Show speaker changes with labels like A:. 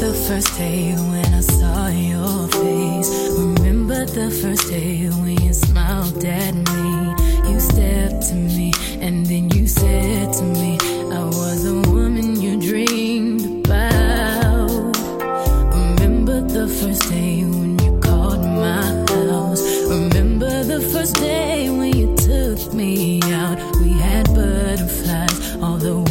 A: the first day when I saw your face. Remember the first day when you smiled at me. You stepped to me and then you said to me, I was a woman you dreamed about. Remember the first day when you called my house. Remember the first day when you took me out. We had butterflies all the way.